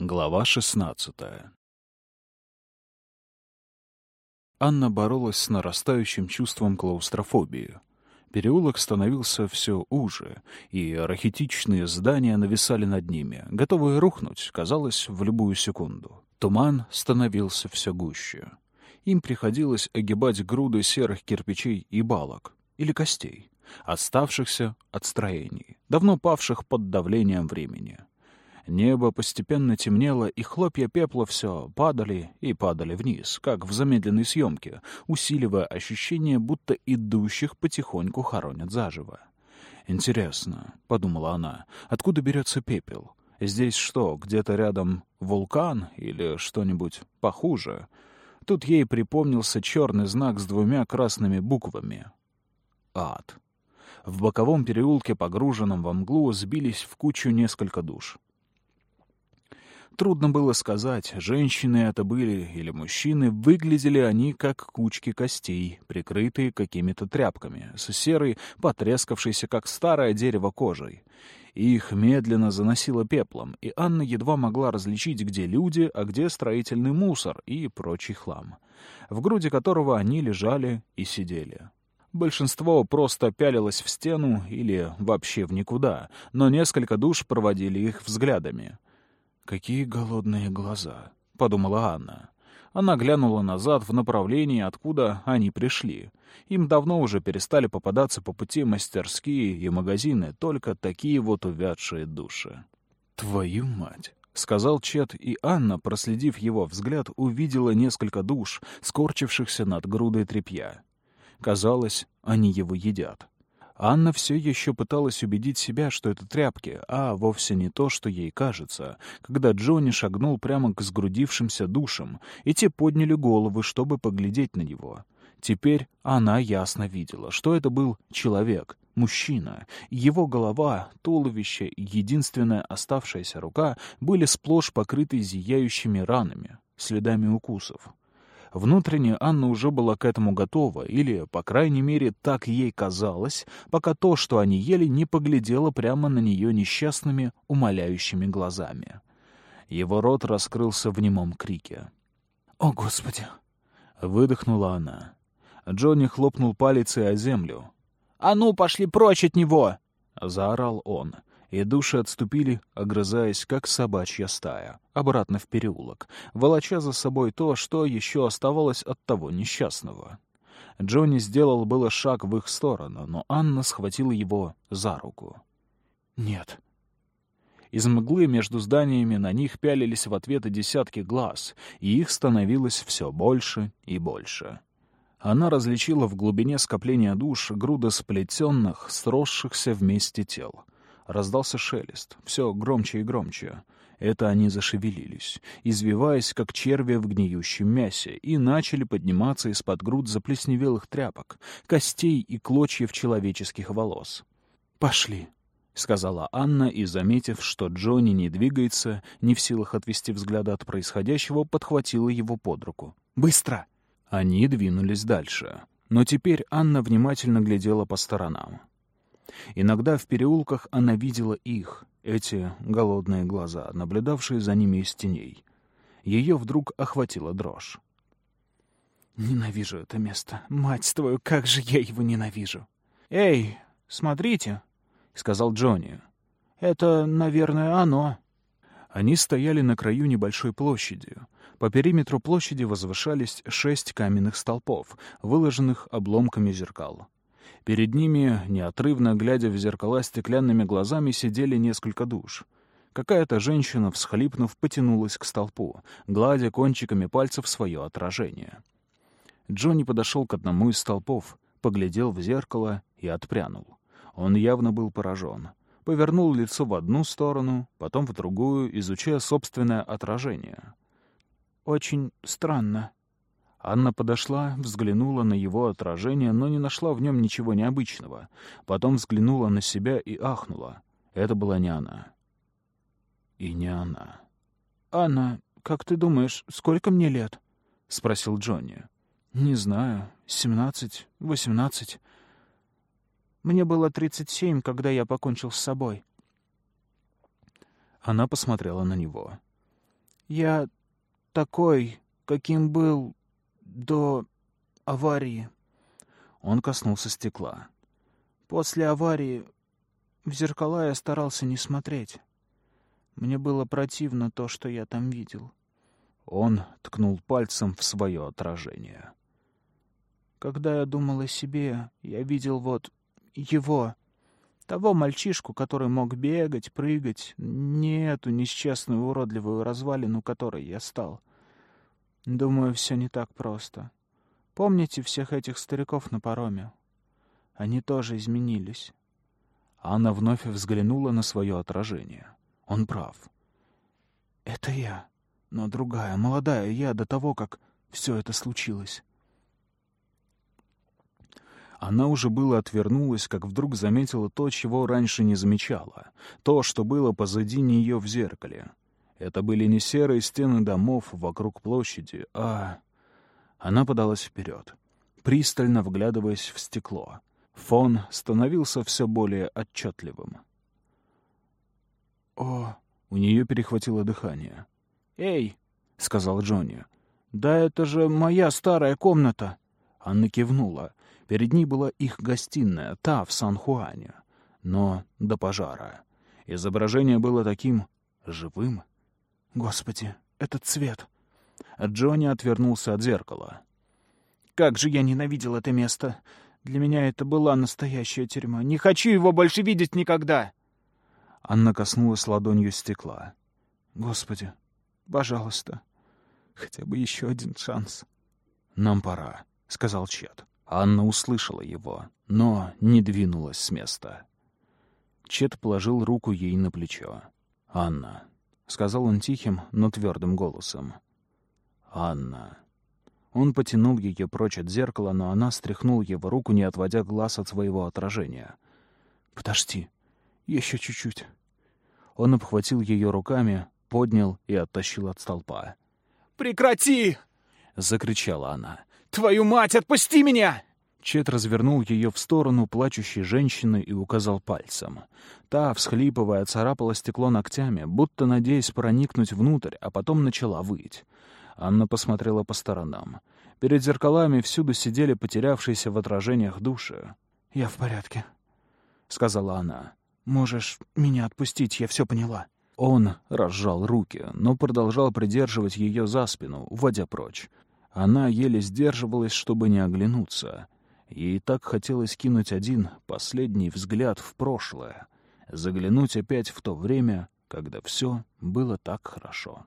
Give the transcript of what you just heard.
Глава 16 Анна боролась с нарастающим чувством клаустрофобии. Переулок становился все уже, и архетичные здания нависали над ними, готовые рухнуть, казалось, в любую секунду. Туман становился все гуще. Им приходилось огибать груды серых кирпичей и балок, или костей, оставшихся от строений, давно павших под давлением времени. Небо постепенно темнело, и хлопья пепла все падали и падали вниз, как в замедленной съемке, усиливая ощущение, будто идущих потихоньку хоронят заживо. «Интересно», — подумала она, — «откуда берется пепел? Здесь что, где-то рядом вулкан или что-нибудь похуже?» Тут ей припомнился черный знак с двумя красными буквами. «Ад». В боковом переулке, погруженном во мглу, сбились в кучу несколько душ. Трудно было сказать, женщины это были или мужчины, выглядели они как кучки костей, прикрытые какими-то тряпками, с серой, потрескавшейся, как старое дерево, кожей. Их медленно заносило пеплом, и Анна едва могла различить, где люди, а где строительный мусор и прочий хлам, в груди которого они лежали и сидели. Большинство просто пялилось в стену или вообще в никуда, но несколько душ проводили их взглядами. «Какие голодные глаза», — подумала Анна. Она глянула назад в направлении, откуда они пришли. Им давно уже перестали попадаться по пути мастерские и магазины, только такие вот увядшие души. «Твою мать!» — сказал Чет, и Анна, проследив его взгляд, увидела несколько душ, скорчившихся над грудой тряпья. Казалось, они его едят. Анна все еще пыталась убедить себя, что это тряпки, а вовсе не то, что ей кажется, когда Джонни шагнул прямо к сгрудившимся душам, и те подняли головы, чтобы поглядеть на него. Теперь она ясно видела, что это был человек, мужчина. Его голова, туловище и единственная оставшаяся рука были сплошь покрыты зияющими ранами, следами укусов. Внутренне Анна уже была к этому готова, или, по крайней мере, так ей казалось, пока то, что они ели, не поглядело прямо на нее несчастными, умоляющими глазами. Его рот раскрылся в немом крике. «О, Господи!» — выдохнула она. Джонни хлопнул палицей о землю. «А ну, пошли прочь от него!» — заорал он и души отступили, огрызаясь, как собачья стая, обратно в переулок, волоча за собой то, что еще оставалось от того несчастного. Джонни сделал было шаг в их сторону, но Анна схватила его за руку. «Нет». Из мглы между зданиями на них пялились в ответ десятки глаз, и их становилось все больше и больше. Она различила в глубине скопления душ груда сплетенных, сросшихся вместе тел — Раздался шелест, все громче и громче. Это они зашевелились, извиваясь, как черви в гниющем мясе, и начали подниматься из-под груд заплесневелых тряпок, костей и клочьев человеческих волос. «Пошли», — сказала Анна, и, заметив, что Джонни не двигается, не в силах отвести взгляда от происходящего, подхватила его под руку. «Быстро!» Они двинулись дальше. Но теперь Анна внимательно глядела по сторонам. Иногда в переулках она видела их, эти голодные глаза, наблюдавшие за ними из теней. Ее вдруг охватила дрожь. «Ненавижу это место. Мать твою, как же я его ненавижу!» «Эй, смотрите!» — сказал Джонни. «Это, наверное, оно». Они стояли на краю небольшой площади. По периметру площади возвышались шесть каменных столпов, выложенных обломками зеркал. Перед ними, неотрывно глядя в зеркала стеклянными глазами, сидели несколько душ. Какая-то женщина, всхлипнув, потянулась к столпу, гладя кончиками пальцев свое отражение. Джонни подошел к одному из столпов, поглядел в зеркало и отпрянул. Он явно был поражен. Повернул лицо в одну сторону, потом в другую, изучая собственное отражение. «Очень странно», Анна подошла, взглянула на его отражение, но не нашла в нем ничего необычного. Потом взглянула на себя и ахнула. Это была не она. И не она. «Анна, как ты думаешь, сколько мне лет?» — спросил Джонни. «Не знаю. Семнадцать, восемнадцать. Мне было тридцать семь, когда я покончил с собой». Она посмотрела на него. Я такой, каким был до аварии. Он коснулся стекла. После аварии в зеркала я старался не смотреть. Мне было противно то, что я там видел. Он ткнул пальцем в свое отражение. Когда я думал о себе, я видел вот его, того мальчишку, который мог бегать, прыгать, не эту несчастную уродливую развалину, которой я стал. Думаю, все не так просто. Помните всех этих стариков на пароме? Они тоже изменились. Анна вновь взглянула на свое отражение. Он прав. Это я, но другая, молодая я до того, как все это случилось. Она уже было отвернулась, как вдруг заметила то, чего раньше не замечала. То, что было позади нее в зеркале. Это были не серые стены домов вокруг площади, а... Она подалась вперед, пристально вглядываясь в стекло. Фон становился все более отчетливым. «О!» — у нее перехватило дыхание. «Эй!» — сказал Джонни. «Да это же моя старая комната!» Анна кивнула. Перед ней была их гостиная, та в Сан-Хуане. Но до пожара. Изображение было таким живым. «Господи, этот цвет!» Джонни отвернулся от зеркала. «Как же я ненавидел это место! Для меня это была настоящая тюрьма. Не хочу его больше видеть никогда!» Анна коснулась ладонью стекла. «Господи, пожалуйста, хотя бы еще один шанс». «Нам пора», — сказал Чет. Анна услышала его, но не двинулась с места. Чет положил руку ей на плечо. «Анна», — сказал он тихим, но твердым голосом. «Анна». Он потянул ее прочь от зеркала, но она стряхнула его руку, не отводя глаз от своего отражения. «Подожди, еще чуть-чуть». Он обхватил ее руками, поднял и оттащил от столпа. «Прекрати!» — закричала она. «Твою мать, отпусти меня!» Чет развернул ее в сторону плачущей женщины и указал пальцем. Та, всхлипывая, царапала стекло ногтями, будто надеясь проникнуть внутрь, а потом начала выть. Анна посмотрела по сторонам. Перед зеркалами всюду сидели потерявшиеся в отражениях души. «Я в порядке», — сказала она. «Можешь меня отпустить, я все поняла». Он разжал руки, но продолжал придерживать ее за спину, уводя прочь. Она еле сдерживалась, чтобы не оглянуться. Ей так хотелось кинуть один последний взгляд в прошлое, заглянуть опять в то время, когда все было так хорошо.